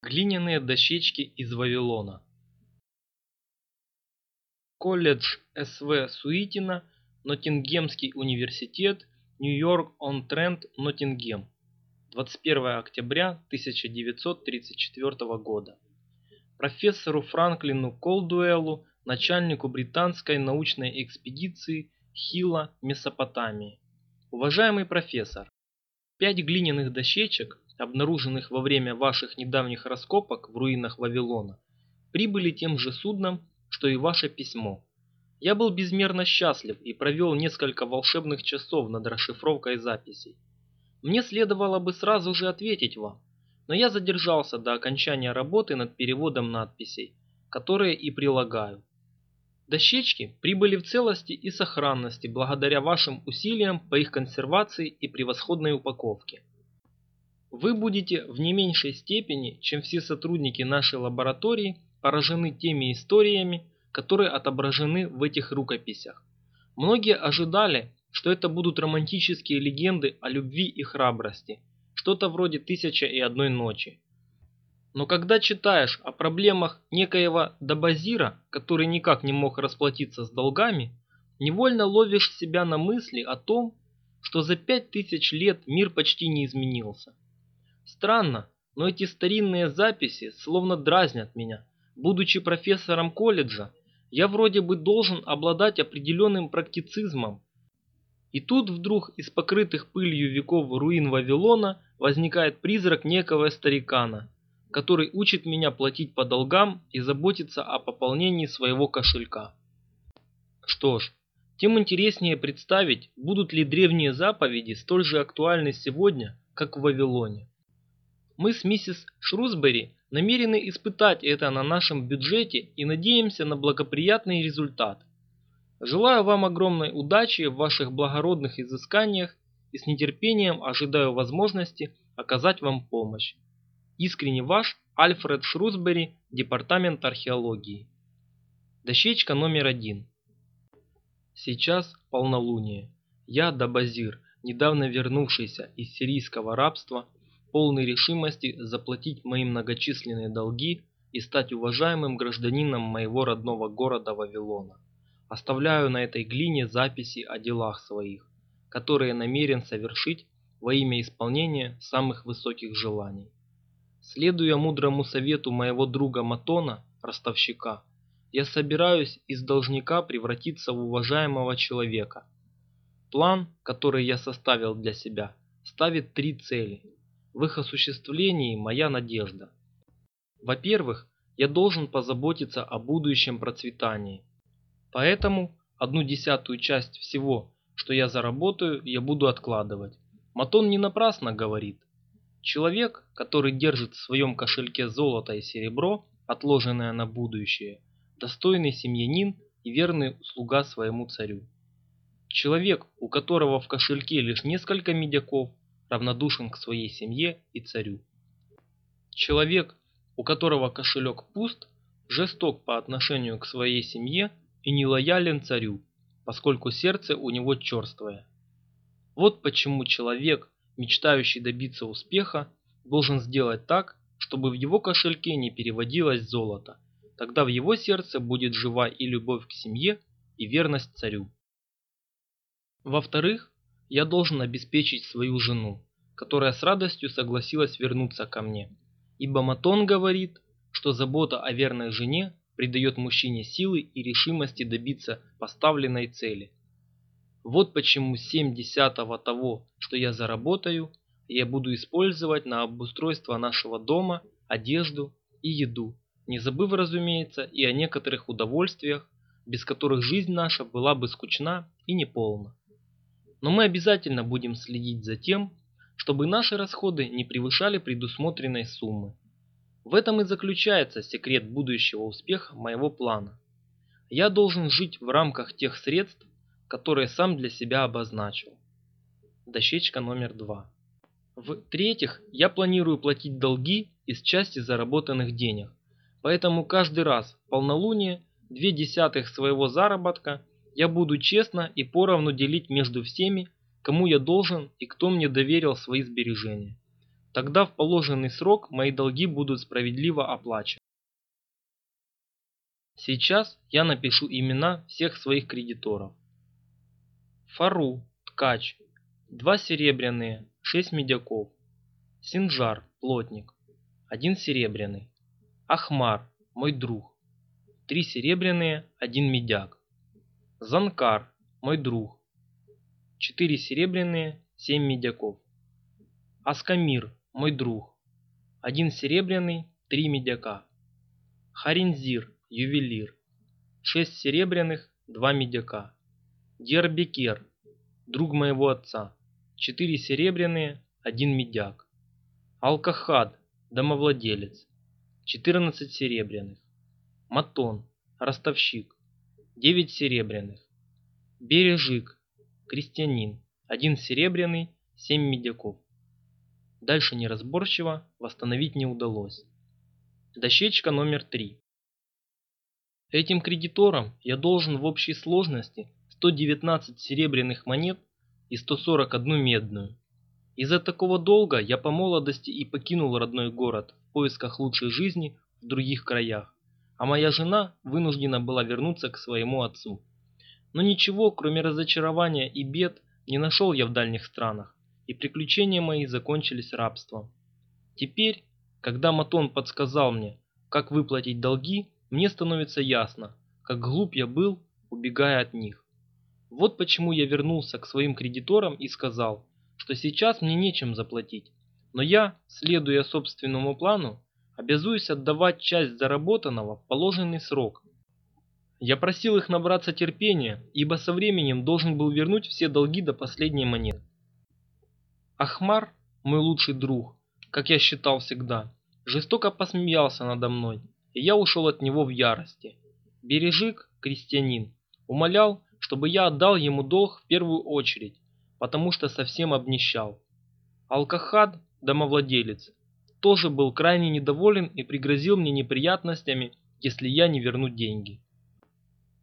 Глиняные дощечки из Вавилона. Колледж СВ Суитина, Ноттингемский университет, Нью-Йорк-он-Трент, Ноттингем. 21 октября 1934 года. Профессору Франклину Колдуэлу, начальнику британской научной экспедиции Хила, Месопотамии. Уважаемый профессор, пять глиняных дощечек обнаруженных во время ваших недавних раскопок в руинах Вавилона, прибыли тем же судном, что и ваше письмо. Я был безмерно счастлив и провел несколько волшебных часов над расшифровкой записей. Мне следовало бы сразу же ответить вам, но я задержался до окончания работы над переводом надписей, которые и прилагаю. Дощечки прибыли в целости и сохранности благодаря вашим усилиям по их консервации и превосходной упаковке. Вы будете в не меньшей степени, чем все сотрудники нашей лаборатории, поражены теми историями, которые отображены в этих рукописях. Многие ожидали, что это будут романтические легенды о любви и храбрости, что-то вроде «Тысяча и одной ночи». Но когда читаешь о проблемах некоего Дабазира, который никак не мог расплатиться с долгами, невольно ловишь себя на мысли о том, что за пять тысяч лет мир почти не изменился. Странно, но эти старинные записи словно дразнят меня. Будучи профессором колледжа, я вроде бы должен обладать определенным практицизмом. И тут вдруг из покрытых пылью веков руин Вавилона возникает призрак некого старикана, который учит меня платить по долгам и заботиться о пополнении своего кошелька. Что ж, тем интереснее представить, будут ли древние заповеди столь же актуальны сегодня, как в Вавилоне. Мы с миссис Шрусбери намерены испытать это на нашем бюджете и надеемся на благоприятный результат. Желаю вам огромной удачи в ваших благородных изысканиях и с нетерпением ожидаю возможности оказать вам помощь. Искренне ваш Альфред Шрусбери, Департамент археологии. Дощечка номер один. Сейчас полнолуние. Я, Дабазир, недавно вернувшийся из сирийского рабства, полной решимости заплатить мои многочисленные долги и стать уважаемым гражданином моего родного города Вавилона. Оставляю на этой глине записи о делах своих, которые намерен совершить во имя исполнения самых высоких желаний. Следуя мудрому совету моего друга Матона, ростовщика, я собираюсь из должника превратиться в уважаемого человека. План, который я составил для себя, ставит три цели – в их осуществлении моя надежда. Во-первых, я должен позаботиться о будущем процветании. Поэтому одну десятую часть всего, что я заработаю, я буду откладывать. Матон не напрасно говорит. Человек, который держит в своем кошельке золото и серебро, отложенное на будущее, достойный семьянин и верный слуга своему царю. Человек, у которого в кошельке лишь несколько медяков, равнодушен к своей семье и царю. Человек, у которого кошелек пуст, жесток по отношению к своей семье и не лоялен царю, поскольку сердце у него черствое. Вот почему человек, мечтающий добиться успеха, должен сделать так, чтобы в его кошельке не переводилось золото. Тогда в его сердце будет жива и любовь к семье, и верность царю. Во-вторых, я должен обеспечить свою жену, которая с радостью согласилась вернуться ко мне. Ибо Матон говорит, что забота о верной жене придает мужчине силы и решимости добиться поставленной цели. Вот почему 7 десятого того, что я заработаю, я буду использовать на обустройство нашего дома, одежду и еду, не забыв, разумеется, и о некоторых удовольствиях, без которых жизнь наша была бы скучна и неполна. Но мы обязательно будем следить за тем, чтобы наши расходы не превышали предусмотренной суммы. В этом и заключается секрет будущего успеха моего плана. Я должен жить в рамках тех средств, которые сам для себя обозначил. Дощечка номер два. В-третьих, я планирую платить долги из части заработанных денег, поэтому каждый раз в полнолуние две десятых своего заработка я буду честно и поровну делить между всеми, кому я должен и кто мне доверил свои сбережения. Тогда в положенный срок мои долги будут справедливо оплачены. Сейчас я напишу имена всех своих кредиторов. Фару, ткач, два серебряные, шесть медяков. Синжар, плотник, один серебряный. Ахмар, мой друг, три серебряные, один медяк. Занкар, мой друг, четыре серебряные, семь медяков. Аскамир, мой друг, один серебряный, три медяка. Харинзир, ювелир, шесть серебряных, два медяка. Дербекер, друг моего отца, четыре серебряные, один медяк. Алкахад, домовладелец, четырнадцать серебряных. Матон, ростовщик, девять серебряных. Бережик, крестьянин, один серебряный, семь медяков. Дальше неразборчиво восстановить не удалось. Дощечка номер три. Этим кредиторам я должен в общей сложности 119 серебряных монет и 141 медную. Из-за такого долга я по молодости и покинул родной город в поисках лучшей жизни в других краях, а моя жена вынуждена была вернуться к своему отцу. Но ничего, кроме разочарования и бед, не нашел я в дальних странах, и приключения мои закончились рабством. Теперь, когда Матон подсказал мне, как выплатить долги, мне становится ясно, как глуп я был, убегая от них. Вот почему я вернулся к своим кредиторам и сказал, что сейчас мне нечем заплатить, но я, следуя собственному плану, обязуюсь отдавать часть заработанного в положенный срок. Я просил их набраться терпения, ибо со временем должен был вернуть все долги до последней монеты. Ахмар, мой лучший друг, как я считал всегда, жестоко посмеялся надо мной и я ушел от него в ярости. Бережик, крестьянин, умолял, чтобы я отдал ему долг в первую очередь, потому что совсем обнищал. Алкахад, домовладелец, тоже был крайне недоволен и пригрозил мне неприятностями, если я не верну деньги.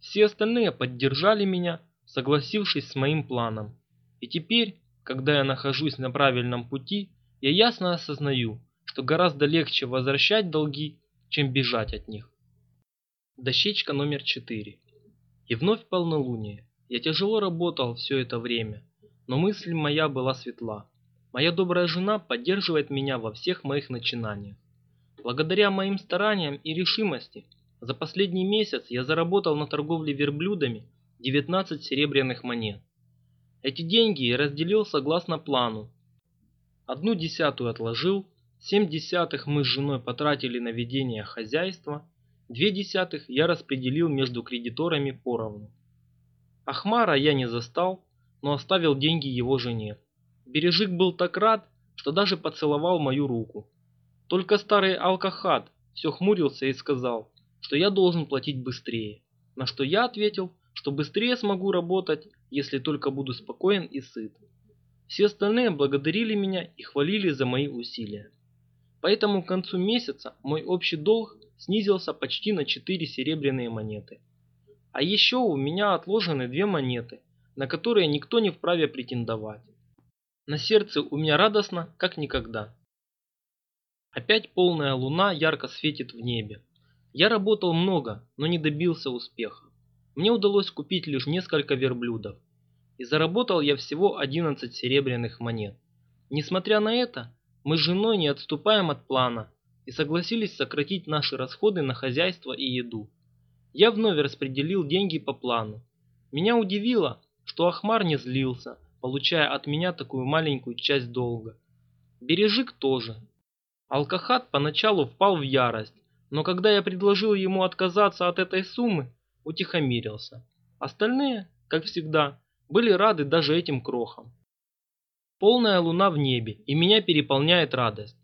Все остальные поддержали меня, согласившись с моим планом. И теперь, когда я нахожусь на правильном пути, я ясно осознаю, что гораздо легче возвращать долги, чем бежать от них. Дощечка номер 4. И вновь полнолуние. Я тяжело работал все это время, но мысль моя была светла. Моя добрая жена поддерживает меня во всех моих начинаниях. Благодаря моим стараниям и решимости, за последний месяц я заработал на торговле верблюдами 19 серебряных монет. Эти деньги я разделил согласно плану. Одну десятую отложил, Семь десятых мы с женой потратили на ведение хозяйства, две десятых я распределил между кредиторами поровну. Ахмара я не застал, но оставил деньги его жене. Бережик был так рад, что даже поцеловал мою руку. Только старый алкохат все хмурился и сказал, что я должен платить быстрее. На что я ответил, что быстрее смогу работать, если только буду спокоен и сыт. Все остальные благодарили меня и хвалили за мои усилия. Поэтому к концу месяца мой общий долг снизился почти на 4 серебряные монеты. А еще у меня отложены две монеты, на которые никто не вправе претендовать. На сердце у меня радостно, как никогда. Опять полная луна ярко светит в небе. Я работал много, но не добился успеха. Мне удалось купить лишь несколько верблюдов. И заработал я всего 11 серебряных монет. Несмотря на это, мы с женой не отступаем от плана и согласились сократить наши расходы на хозяйство и еду. Я вновь распределил деньги по плану. Меня удивило, что Ахмар не злился, получая от меня такую маленькую часть долга. Бережик тоже. Алкахат поначалу впал в ярость, но когда я предложил ему отказаться от этой суммы, утихомирился. Остальные, как всегда, были рады даже этим крохам. Полная луна в небе, и меня переполняет радость.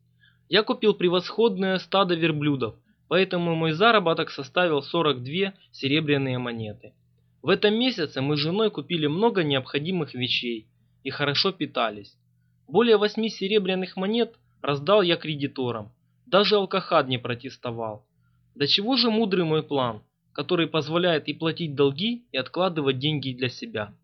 Я купил превосходное стадо верблюдов, поэтому мой заработок составил 42 серебряные монеты. В этом месяце мы с женой купили много необходимых вещей и хорошо питались. Более 8 серебряных монет раздал я кредиторам. Даже алкохад не протестовал. До чего же мудрый мой план, который позволяет и платить долги, и откладывать деньги для себя.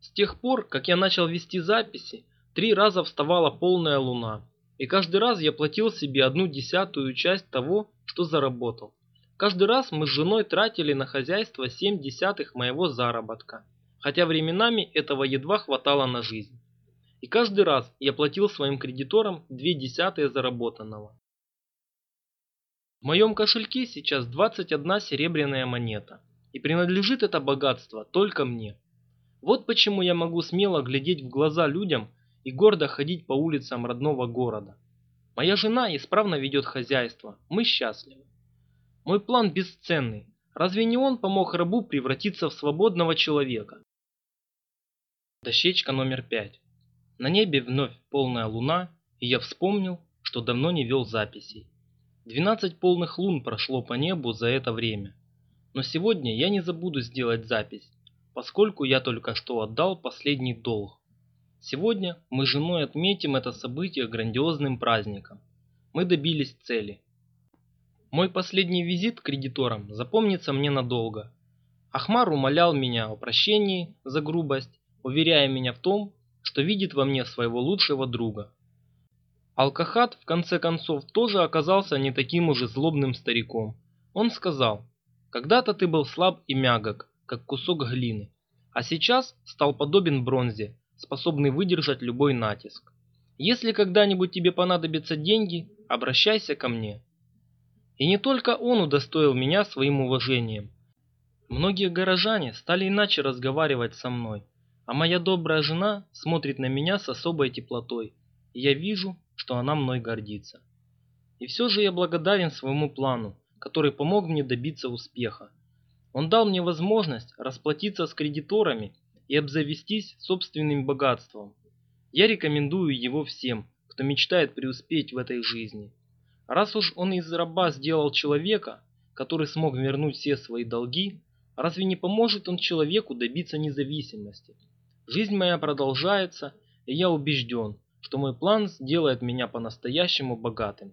С тех пор, как я начал вести записи, три раза вставала полная луна, И каждый раз я платил себе одну десятую часть того, что заработал. Каждый раз мы с женой тратили на хозяйство 7 десятых моего заработка, хотя временами этого едва хватало на жизнь. И каждый раз я платил своим кредиторам 2 десятые заработанного. В моем кошельке сейчас 21 серебряная монета, и принадлежит это богатство только мне. Вот почему я могу смело глядеть в глаза людям и гордо ходить по улицам родного города. Моя жена исправно ведет хозяйство, мы счастливы. Мой план бесценный. Разве не он помог рабу превратиться в свободного человека? Дощечка номер пять. На небе вновь полная луна, и я вспомнил, что давно не вел записей. Двенадцать полных лун прошло по небу за это время. Но сегодня я не забуду сделать запись, поскольку я только что отдал последний долг. Сегодня мы с женой отметим это событие грандиозным праздником. Мы добились цели. Мой последний визит к кредиторам запомнится мне надолго. Ахмар умолял меня о прощении за грубость, уверяя меня в том, что видит во мне своего лучшего друга. Алкахат в конце концов тоже оказался не таким уже злобным стариком. Он сказал, когда-то ты был слаб и мягок, как кусок глины, а сейчас стал подобен бронзе, способный выдержать любой натиск. Если когда-нибудь тебе понадобятся деньги, обращайся ко мне. И не только он удостоил меня своим уважением. Многие горожане стали иначе разговаривать со мной, а моя добрая жена смотрит на меня с особой теплотой, и я вижу, что она мной гордится. И все же я благодарен своему плану, который помог мне добиться успеха. Он дал мне возможность расплатиться с кредиторами и обзавестись собственным богатством. Я рекомендую его всем, кто мечтает преуспеть в этой жизни. Раз уж он из раба сделал человека, который смог вернуть все свои долги, разве не поможет он человеку добиться независимости? Жизнь моя продолжается, и я убежден, что мой план сделает меня по-настоящему богатым.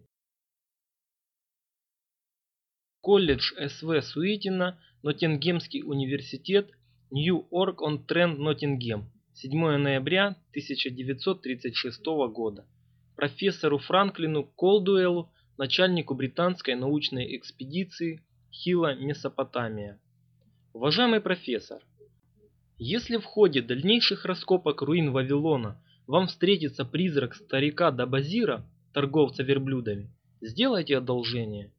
Колледж СВ Суитина, Ноттингемский университет, Нью-Орк-он-Трент, Ноттингем, 7 ноября 1936 года. Профессору Франклину Колдуэлу, начальнику британской научной экспедиции Хила, Месопотамия. Уважаемый профессор, если в ходе дальнейших раскопок руин Вавилона вам встретится призрак старика Дабазира, торговца верблюдами, сделайте одолжение.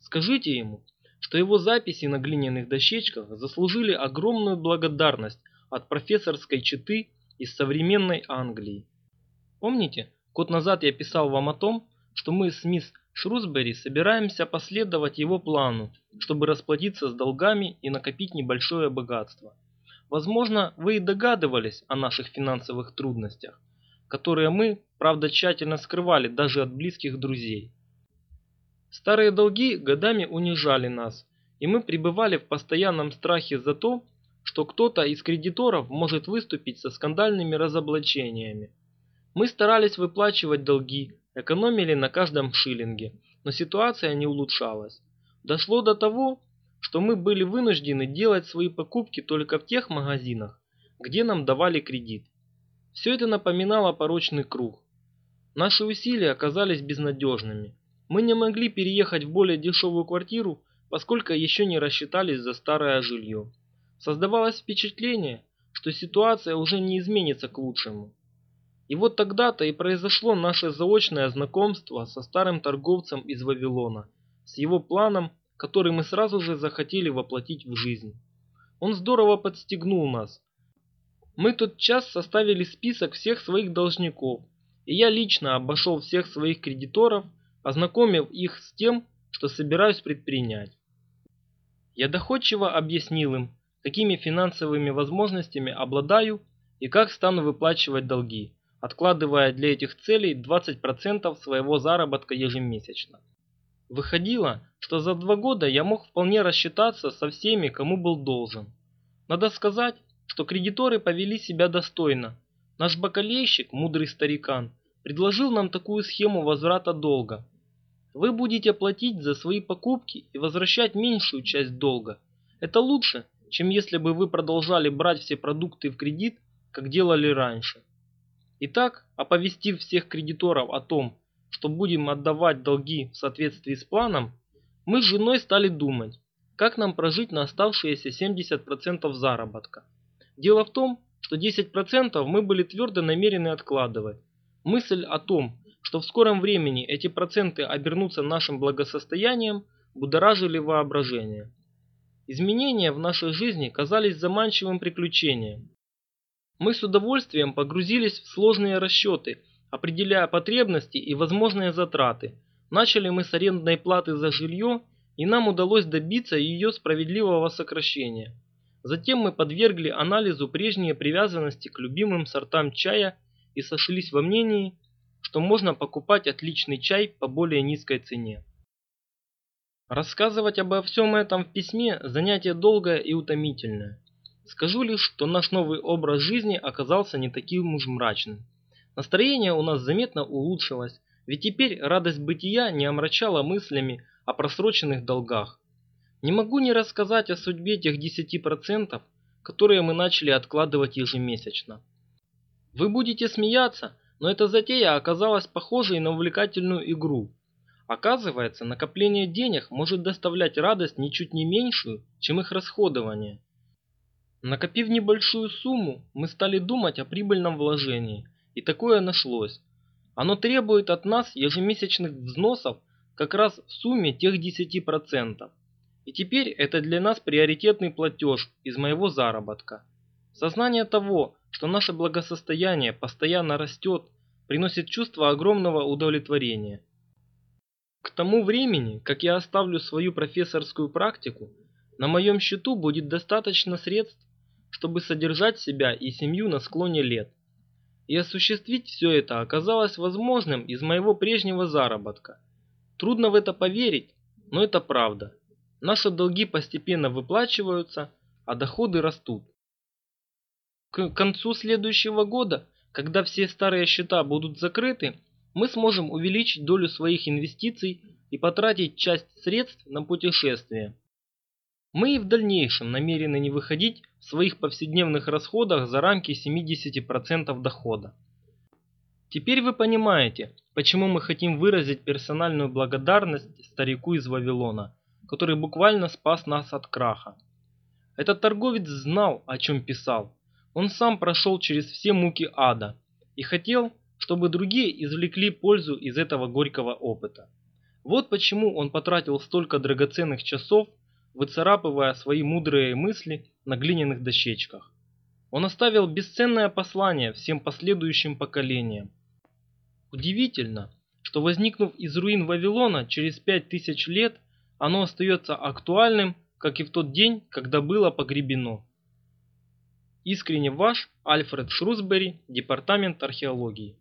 Скажите ему, что его записи на глиняных дощечках заслужили огромную благодарность от профессорской четы из современной Англии. Помните, год назад я писал вам о том, что мы с мисс Шрусбери собираемся последовать его плану, чтобы расплатиться с долгами и накопить небольшое богатство. Возможно, вы и догадывались о наших финансовых трудностях, которые мы, правда, тщательно скрывали даже от близких друзей. Старые долги годами унижали нас, и мы пребывали в постоянном страхе за то, что кто-то из кредиторов может выступить со скандальными разоблачениями. Мы старались выплачивать долги, экономили на каждом шиллинге, но ситуация не улучшалась. Дошло до того, что мы были вынуждены делать свои покупки только в тех магазинах, где нам давали кредит. Все это напоминало порочный круг. Наши усилия оказались безнадежными. Мы не могли переехать в более дешевую квартиру, поскольку еще не рассчитались за старое жилье. Создавалось впечатление, что ситуация уже не изменится к лучшему. И вот тогда-то и произошло наше заочное знакомство со старым торговцем из Вавилона, с его планом, который мы сразу же захотели воплотить в жизнь. Он здорово подстегнул нас. Мы тот час составили список всех своих должников, и я лично обошел всех своих кредиторов – ознакомив их с тем, что собираюсь предпринять. Я доходчиво объяснил им, какими финансовыми возможностями обладаю и как стану выплачивать долги, откладывая для этих целей 20% своего заработка ежемесячно. Выходило, что за два года я мог вполне рассчитаться со всеми, кому был должен. Надо сказать, что кредиторы повели себя достойно. Наш бакалейщик, мудрый старикан, предложил нам такую схему возврата долга. Вы будете платить за свои покупки и возвращать меньшую часть долга. Это лучше, чем если бы вы продолжали брать все продукты в кредит, как делали раньше. Итак, оповестив всех кредиторов о том, что будем отдавать долги в соответствии с планом, мы с женой стали думать, как нам прожить на оставшиеся 70% заработка. Дело в том, что 10% мы были твердо намерены откладывать. Мысль о том, что в скором времени эти проценты обернутся нашим благосостоянием, будоражили воображение. Изменения в нашей жизни казались заманчивым приключением. Мы с удовольствием погрузились в сложные расчеты, определяя потребности и возможные затраты. Начали мы с арендной платы за жилье, и нам удалось добиться ее справедливого сокращения. Затем мы подвергли анализу прежние привязанности к любимым сортам чая и сошлись во мнении, что можно покупать отличный чай по более низкой цене. Рассказывать обо всем этом в письме – занятие долгое и утомительное. Скажу лишь, что наш новый образ жизни оказался не таким уж мрачным. Настроение у нас заметно улучшилось, ведь теперь радость бытия не омрачала мыслями о просроченных долгах. Не могу не рассказать о судьбе тех 10%, которые мы начали откладывать ежемесячно. Вы будете смеяться, но эта затея оказалась похожей на увлекательную игру – Оказывается, накопление денег может доставлять радость ничуть не меньшую, чем их расходование. Накопив небольшую сумму, мы стали думать о прибыльном вложении, и такое нашлось. Оно требует от нас ежемесячных взносов как раз в сумме тех 10%. И теперь это для нас приоритетный платеж из моего заработка. Сознание того, что наше благосостояние постоянно растет, приносит чувство огромного удовлетворения – к тому времени, как я оставлю свою профессорскую практику, на моем счету будет достаточно средств, чтобы содержать себя и семью на склоне лет. И осуществить все это оказалось возможным из моего прежнего заработка. Трудно в это поверить, но это правда. Наши долги постепенно выплачиваются, а доходы растут. К концу следующего года, когда все старые счета будут закрыты, мы сможем увеличить долю своих инвестиций и потратить часть средств на путешествия. Мы и в дальнейшем намерены не выходить в своих повседневных расходах за рамки 70% дохода. Теперь вы понимаете, почему мы хотим выразить персональную благодарность старику из Вавилона, который буквально спас нас от краха. Этот торговец знал, о чем писал. Он сам прошел через все муки ада и хотел, чтобы другие извлекли пользу из этого горького опыта. Вот почему он потратил столько драгоценных часов, выцарапывая свои мудрые мысли на глиняных дощечках. Он оставил бесценное послание всем последующим поколениям. Удивительно, что возникнув из руин Вавилона через пять тысяч лет, оно остается актуальным, как и в тот день, когда было погребено. Искренне ваш Альфред Шрусбери, Департамент археологии.